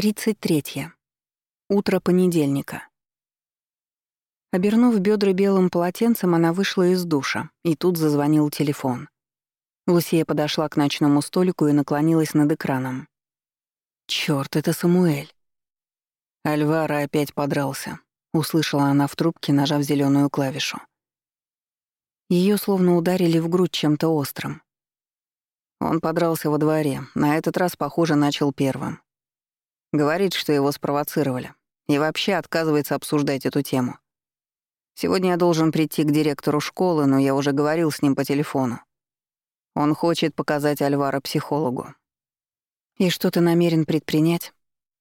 33. Утро понедельника. Обернув бедра белым полотенцем, она вышла из душа, и тут зазвонил телефон. Лусия подошла к ночному столику и наклонилась над экраном. «Чёрт, это Самуэль!» Альвара опять подрался, услышала она в трубке, нажав зеленую клавишу. Ее словно ударили в грудь чем-то острым. Он подрался во дворе, на этот раз, похоже, начал первым. Говорит, что его спровоцировали. И вообще отказывается обсуждать эту тему. Сегодня я должен прийти к директору школы, но я уже говорил с ним по телефону. Он хочет показать Альвара психологу. И что ты намерен предпринять?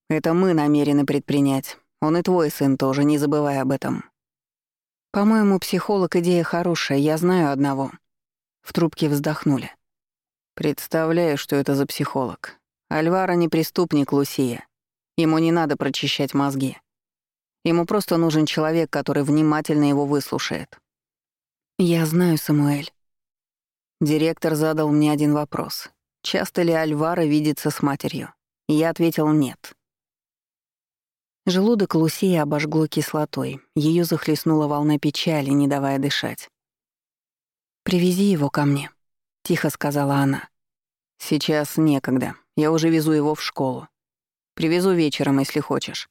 Это мы намерены предпринять. Он и твой сын тоже, не забывай об этом. По-моему, психолог — идея хорошая, я знаю одного. В трубке вздохнули. Представляю, что это за психолог. Альвара не преступник, Лусия. Ему не надо прочищать мозги. Ему просто нужен человек, который внимательно его выслушает. Я знаю, Самуэль. Директор задал мне один вопрос. Часто ли Альвара видится с матерью? Я ответил «нет». Желудок Лусии обожгло кислотой. Ее захлестнула волна печали, не давая дышать. «Привези его ко мне», — тихо сказала она. «Сейчас некогда. Я уже везу его в школу. Привезу вечером, если хочешь.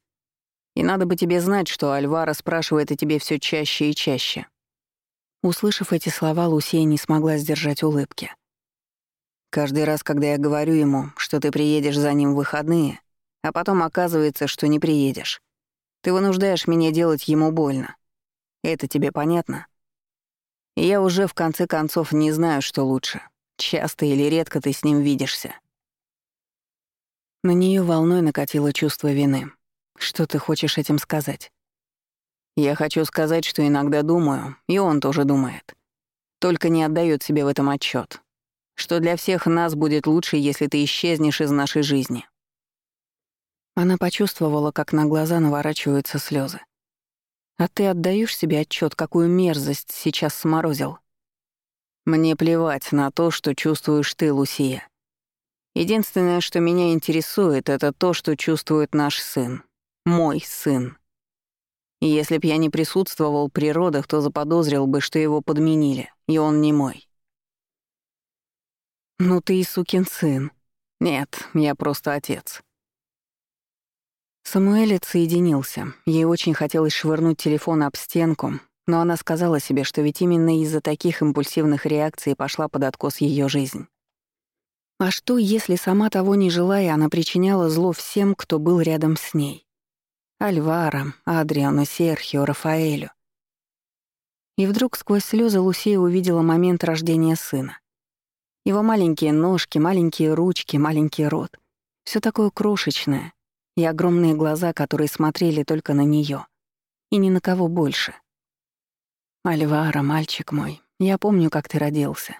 И надо бы тебе знать, что Альвара спрашивает о тебе все чаще и чаще». Услышав эти слова, Лусия не смогла сдержать улыбки. «Каждый раз, когда я говорю ему, что ты приедешь за ним в выходные, а потом оказывается, что не приедешь, ты вынуждаешь меня делать ему больно. Это тебе понятно?» Я уже в конце концов не знаю, что лучше. Часто или редко ты с ним видишься. На нее волной накатило чувство вины. Что ты хочешь этим сказать? Я хочу сказать, что иногда думаю, и он тоже думает. Только не отдает себе в этом отчет, что для всех нас будет лучше, если ты исчезнешь из нашей жизни. Она почувствовала, как на глаза наворачиваются слезы. А ты отдаешь себе отчет, какую мерзость сейчас сморозил? Мне плевать на то, что чувствуешь ты, Лусия. Единственное, что меня интересует, это то, что чувствует наш сын. Мой сын. И если б я не присутствовал при родах, то заподозрил бы, что его подменили, и он не мой. Ну ты и сукин сын. Нет, я просто отец. Самуэль отсоединился. Ей очень хотелось швырнуть телефон об стенку, но она сказала себе, что ведь именно из-за таких импульсивных реакций пошла под откос ее жизнь. А что, если сама того не желая, она причиняла зло всем, кто был рядом с ней? Альвара, Адриану, Серхио, Рафаэлю. И вдруг сквозь слезы Лусия увидела момент рождения сына. Его маленькие ножки, маленькие ручки, маленький рот. все такое крошечное. И огромные глаза, которые смотрели только на нее И ни на кого больше. «Альвара, мальчик мой, я помню, как ты родился.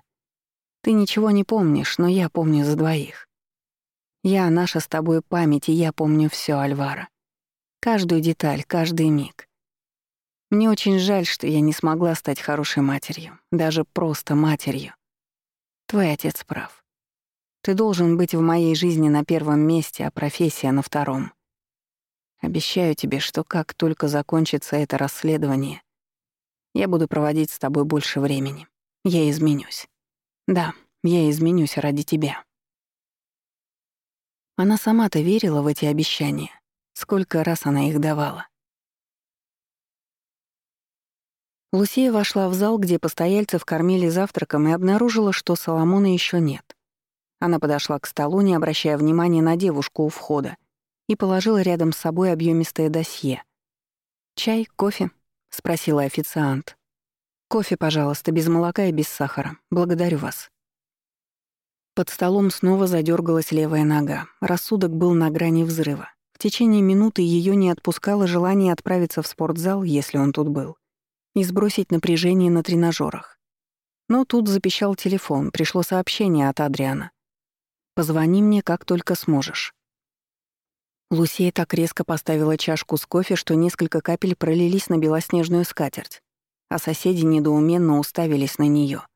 Ты ничего не помнишь, но я помню за двоих. Я наша с тобой память, и я помню все, Альвара. Каждую деталь, каждый миг. Мне очень жаль, что я не смогла стать хорошей матерью, даже просто матерью. Твой отец прав. Ты должен быть в моей жизни на первом месте, а профессия на втором. Обещаю тебе, что как только закончится это расследование, я буду проводить с тобой больше времени. Я изменюсь. Да, я изменюсь ради тебя. Она сама-то верила в эти обещания. Сколько раз она их давала. Лусия вошла в зал, где постояльцев кормили завтраком, и обнаружила, что Соломона еще нет. Она подошла к столу, не обращая внимания на девушку у входа, и положила рядом с собой объемистое досье. «Чай, кофе?» — спросила официант. «Кофе, пожалуйста, без молока и без сахара. Благодарю вас». Под столом снова задергалась левая нога. Рассудок был на грани взрыва. В течение минуты ее не отпускало желание отправиться в спортзал, если он тут был, и сбросить напряжение на тренажерах. Но тут запищал телефон, пришло сообщение от Адриана. «Позвони мне, как только сможешь». Лусия так резко поставила чашку с кофе, что несколько капель пролились на белоснежную скатерть а соседи недоуменно уставились на нее.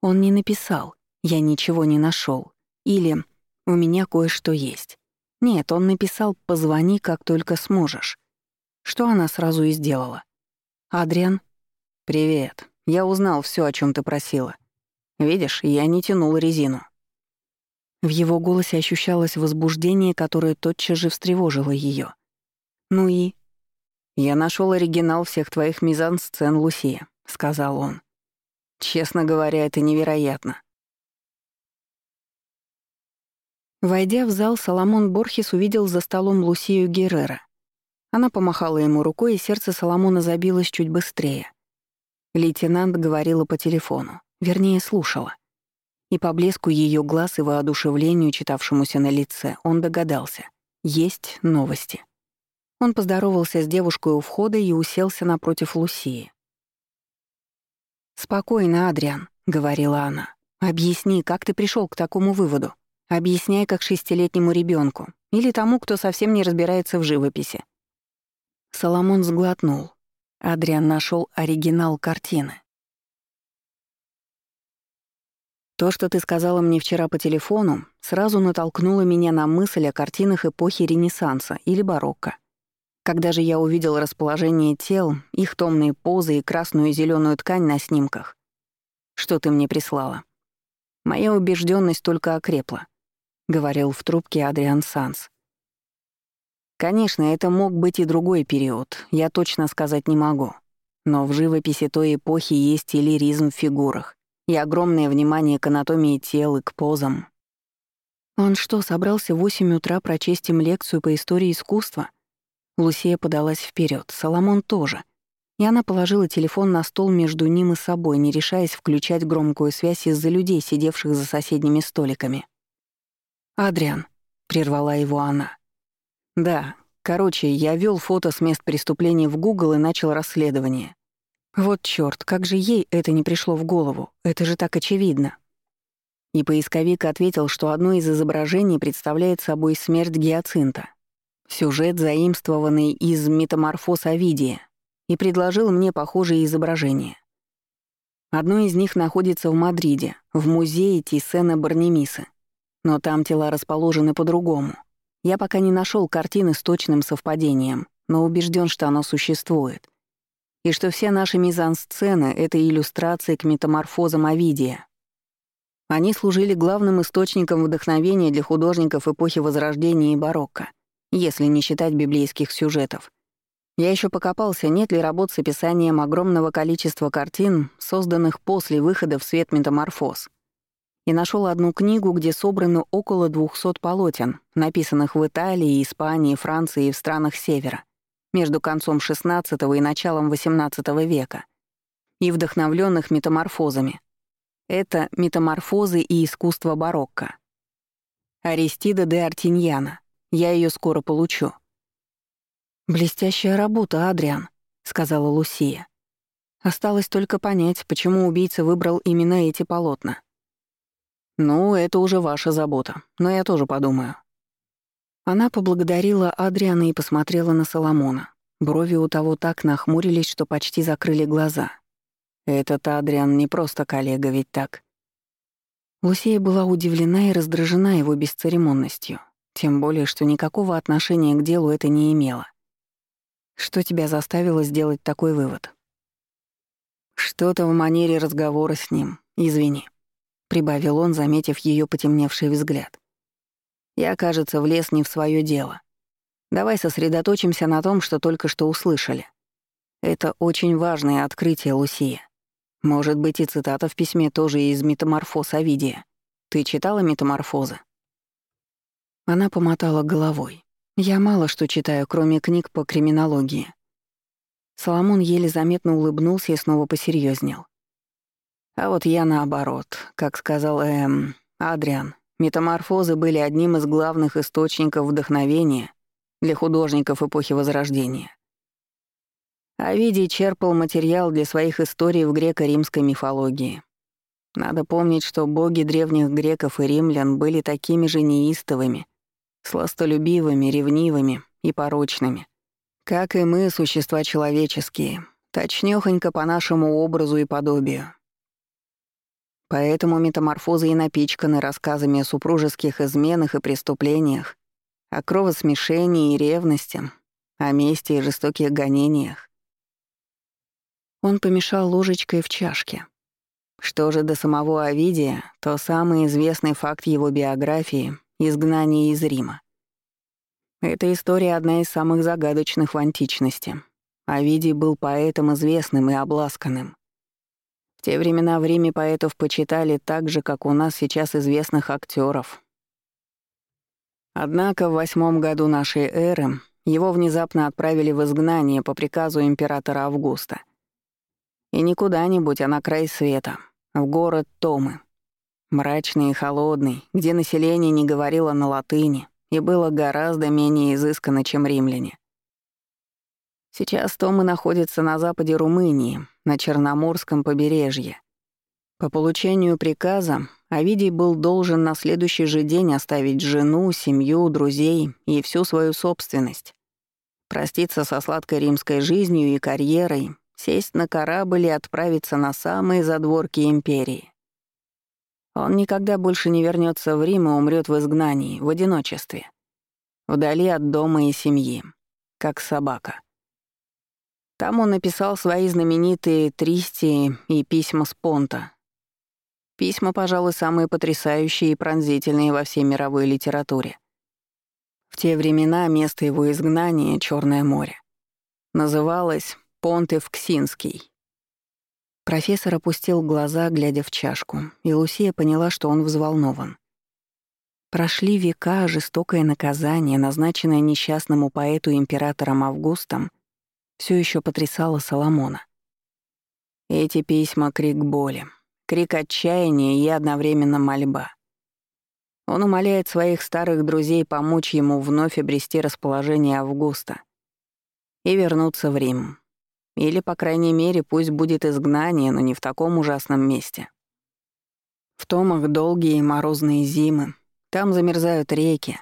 Он не написал «я ничего не нашел или «у меня кое-что есть». Нет, он написал «позвони, как только сможешь». Что она сразу и сделала. «Адриан?» «Привет. Я узнал все, о чем ты просила. Видишь, я не тянул резину». В его голосе ощущалось возбуждение, которое тотчас же встревожило ее. «Ну и?» «Я нашел оригинал всех твоих мизансцен, Лусия», — сказал он. «Честно говоря, это невероятно». Войдя в зал, Соломон Борхес увидел за столом Лусию Геррера. Она помахала ему рукой, и сердце Соломона забилось чуть быстрее. Лейтенант говорила по телефону, вернее, слушала. И по блеску ее глаз и воодушевлению, читавшемуся на лице, он догадался. Есть новости. Он поздоровался с девушкой у входа и уселся напротив Лусии. «Спокойно, Адриан», — говорила она. «Объясни, как ты пришел к такому выводу? Объясняй, как шестилетнему ребенку или тому, кто совсем не разбирается в живописи». Соломон сглотнул. Адриан нашел оригинал картины. То, что ты сказала мне вчера по телефону, сразу натолкнуло меня на мысль о картинах эпохи Ренессанса или барокко. Когда же я увидел расположение тел, их томные позы и красную и зеленую ткань на снимках, что ты мне прислала, моя убежденность только окрепла, говорил в трубке Адриан Санс. Конечно, это мог быть и другой период, я точно сказать не могу. Но в живописи той эпохи есть и лиризм в фигурах, и огромное внимание к анатомии тел и к позам. Он что, собрался в 8 утра прочесть им лекцию по истории искусства? Лусия подалась вперед, Соломон тоже. И она положила телефон на стол между ним и собой, не решаясь включать громкую связь из-за людей, сидевших за соседними столиками. «Адриан», — прервала его она. «Да, короче, я вел фото с мест преступлений в Google и начал расследование. Вот чёрт, как же ей это не пришло в голову, это же так очевидно». И поисковик ответил, что одно из изображений представляет собой смерть гиацинта, Сюжет, заимствованный из «Метаморфоз Овидия», и предложил мне похожие изображения. Одно из них находится в Мадриде, в музее Тисена Барнемиса. Но там тела расположены по-другому. Я пока не нашел картины с точным совпадением, но убежден, что оно существует. И что все наши мизансцены — это иллюстрации к метаморфозам Овидия. Они служили главным источником вдохновения для художников эпохи Возрождения и барокко — если не считать библейских сюжетов. Я еще покопался, нет ли работ с описанием огромного количества картин, созданных после выхода в свет метаморфоз. И нашел одну книгу, где собраны около 200 полотен, написанных в Италии, Испании, Франции и в странах Севера, между концом XVI и началом XVIII века, и вдохновленных метаморфозами. Это «Метаморфозы и искусство барокко». Аристида де Артиньяна, я ее скоро получу». «Блестящая работа, Адриан», — сказала Лусия. Осталось только понять, почему убийца выбрал именно эти полотна. «Ну, это уже ваша забота, но я тоже подумаю». Она поблагодарила Адриана и посмотрела на Соломона. Брови у того так нахмурились, что почти закрыли глаза. «Этот Адриан не просто коллега, ведь так?» Лусия была удивлена и раздражена его бесцеремонностью. Тем более, что никакого отношения к делу это не имело. Что тебя заставило сделать такой вывод? Что-то в манере разговора с ним, извини, прибавил он, заметив ее потемневший взгляд. Я, кажется, влез не в свое дело. Давай сосредоточимся на том, что только что услышали. Это очень важное открытие, Лусия. Может быть, и цитата в письме тоже из «Метаморфоз Овидия». Ты читала «Метаморфозы»? Она помотала головой. «Я мало что читаю, кроме книг по криминологии». Соломон еле заметно улыбнулся и снова посерьезнел. А вот я наоборот, как сказал эм, Адриан, метаморфозы были одним из главных источников вдохновения для художников эпохи Возрождения. Овидий черпал материал для своих историй в греко-римской мифологии. Надо помнить, что боги древних греков и римлян были такими же неистовыми сластолюбивыми, ревнивыми и порочными. Как и мы, существа человеческие, точнёхонько по нашему образу и подобию. Поэтому метаморфозы и напичканы рассказами о супружеских изменах и преступлениях, о кровосмешении и ревности, о мести и жестоких гонениях. Он помешал ложечкой в чашке. Что же до самого Овидия, то самый известный факт его биографии — изгнание из Рима. Эта история одна из самых загадочных в античности. Овидий был поэтом известным и обласканным. В те времена в Риме поэтов почитали так же, как у нас сейчас известных актеров. Однако в восьмом году нашей эры его внезапно отправили в изгнание по приказу императора Августа — и не куда-нибудь, а на край света, в город Томы. Мрачный и холодный, где население не говорило на латыни и было гораздо менее изысканно, чем римляне. Сейчас Томы находится на западе Румынии, на Черноморском побережье. По получению приказа Овидий был должен на следующий же день оставить жену, семью, друзей и всю свою собственность, проститься со сладкой римской жизнью и карьерой сесть на корабль и отправиться на самые задворки империи. Он никогда больше не вернется в Рим и умрет в изгнании, в одиночестве, вдали от дома и семьи, как собака. Там он написал свои знаменитые «Тристии» и «Письма с Понта». Письма, пожалуй, самые потрясающие и пронзительные во всей мировой литературе. В те времена место его изгнания, Черное море, называлось Понтев-Ксинский». Профессор опустил глаза, глядя в чашку, и Лусия поняла, что он взволнован. Прошли века, жестокое наказание, назначенное несчастному поэту императором Августом, все еще потрясало Соломона. Эти письма — крик боли, крик отчаяния и одновременно мольба. Он умоляет своих старых друзей помочь ему вновь обрести расположение Августа и вернуться в Рим, или, по крайней мере, пусть будет изгнание, но не в таком ужасном месте. В Томах долгие морозные зимы, там замерзают реки.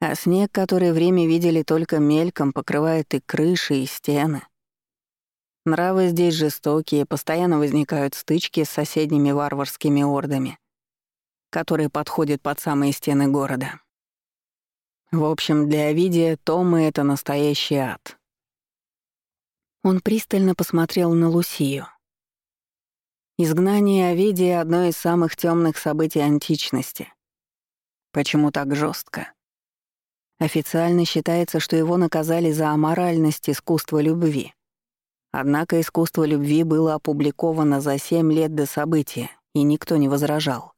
А снег, который время видели только мельком, покрывает и крыши, и стены. Нравы здесь жестокие, постоянно возникают стычки с соседними варварскими ордами, которые подходят под самые стены города. В общем, для Овидия Томы — это настоящий ад. Он пристально посмотрел на Лусию. Изгнание Овидия — одно из самых темных событий античности. Почему так жестко? Официально считается, что его наказали за аморальность искусства любви. Однако искусство любви было опубликовано за семь лет до события, и никто не возражал.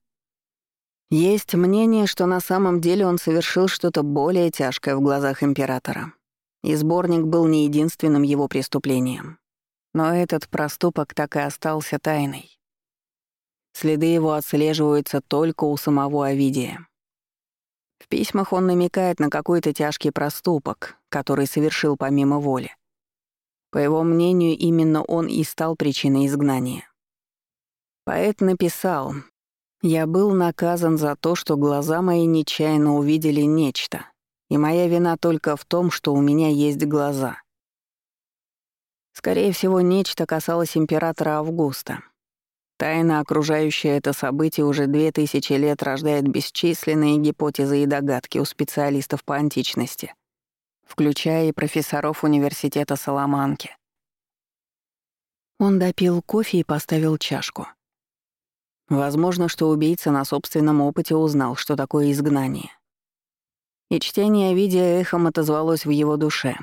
Есть мнение, что на самом деле он совершил что-то более тяжкое в глазах императора. И сборник был не единственным его преступлением. Но этот проступок так и остался тайной. Следы его отслеживаются только у самого Овидия. В письмах он намекает на какой-то тяжкий проступок, который совершил помимо воли. По его мнению, именно он и стал причиной изгнания. Поэт написал «Я был наказан за то, что глаза мои нечаянно увидели нечто, и моя вина только в том, что у меня есть глаза. Скорее всего, нечто касалось императора Августа. Тайна, окружающая это событие, уже две тысячи лет рождает бесчисленные гипотезы и догадки у специалистов по античности, включая и профессоров университета Соломанки. Он допил кофе и поставил чашку. Возможно, что убийца на собственном опыте узнал, что такое изгнание и чтение видео эхом отозвалось в его душе.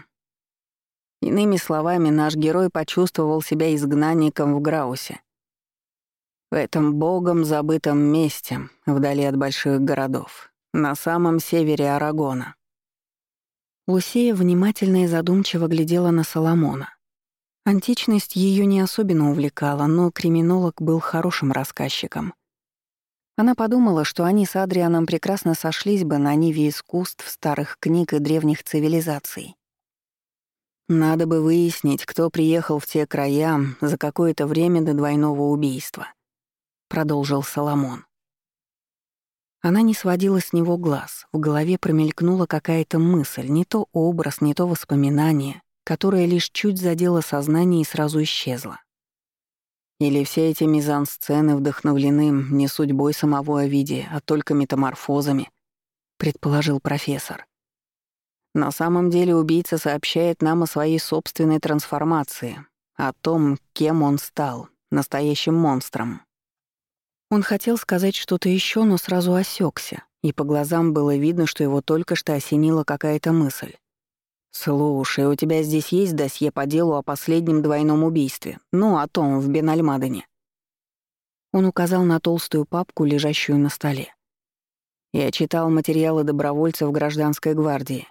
Иными словами, наш герой почувствовал себя изгнанником в Граусе. В этом богом забытом месте, вдали от больших городов, на самом севере Арагона. Лусея внимательно и задумчиво глядела на Соломона. Античность ее не особенно увлекала, но криминолог был хорошим рассказчиком — она подумала, что они с Адрианом прекрасно сошлись бы на ниве искусств, старых книг и древних цивилизаций. Надо бы выяснить, кто приехал в те края за какое-то время до двойного убийства, продолжил Соломон. Она не сводила с него глаз, в голове промелькнула какая-то мысль, не то образ, не то воспоминание, которое лишь чуть задело сознание и сразу исчезло. Или все эти мизансцены вдохновлены не судьбой самого Овидия, а только метаморфозами, предположил профессор. На самом деле убийца сообщает нам о своей собственной трансформации, о том, кем он стал, настоящим монстром. Он хотел сказать что-то еще, но сразу осекся, и по глазам было видно, что его только что осенила какая-то мысль. «Слушай, у тебя здесь есть досье по делу о последнем двойном убийстве? Ну, о том, в Бенальмадене?» Он указал на толстую папку, лежащую на столе. Я читал материалы добровольцев гражданской гвардии.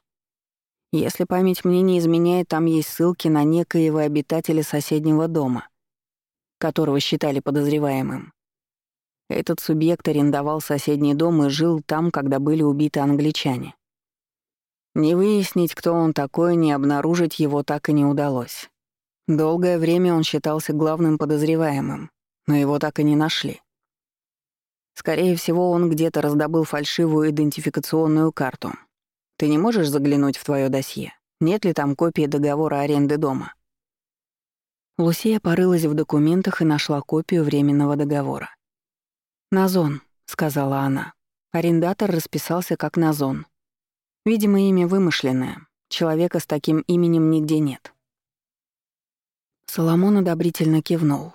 Если память мне не изменяет, там есть ссылки на некоего обитателя соседнего дома, которого считали подозреваемым. Этот субъект арендовал соседний дом и жил там, когда были убиты англичане. Не выяснить, кто он такой, не обнаружить его так и не удалось. Долгое время он считался главным подозреваемым, но его так и не нашли. Скорее всего, он где-то раздобыл фальшивую идентификационную карту. Ты не можешь заглянуть в твое досье? Нет ли там копии договора аренды дома? Лусия порылась в документах и нашла копию временного договора. «Назон», — сказала она. Арендатор расписался как Назон. Видимо, имя вымышленное. Человека с таким именем нигде нет. Соломон одобрительно кивнул.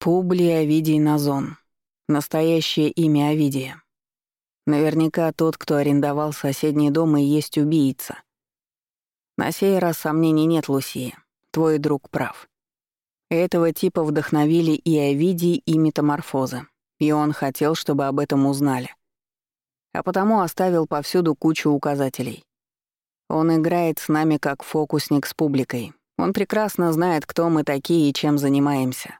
Публий Овидий Назон. Настоящее имя Овидия. Наверняка тот, кто арендовал соседний дом и есть убийца. На сей раз сомнений нет, Лусия. Твой друг прав. Этого типа вдохновили и Овидий, и метаморфозы. И он хотел, чтобы об этом узнали а потому оставил повсюду кучу указателей. Он играет с нами как фокусник с публикой. Он прекрасно знает, кто мы такие и чем занимаемся.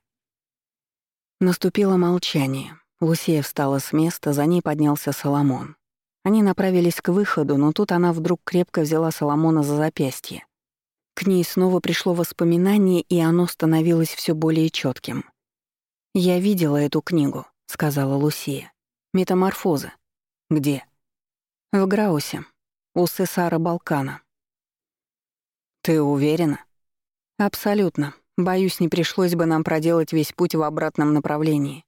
Наступило молчание. Лусия встала с места, за ней поднялся Соломон. Они направились к выходу, но тут она вдруг крепко взяла Соломона за запястье. К ней снова пришло воспоминание, и оно становилось все более четким. «Я видела эту книгу», — сказала Лусия. «Метаморфозы. «Где?» «В Граусе, у Сесара Балкана». «Ты уверена?» «Абсолютно. Боюсь, не пришлось бы нам проделать весь путь в обратном направлении.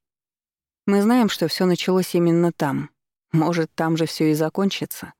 Мы знаем, что все началось именно там. Может, там же все и закончится?»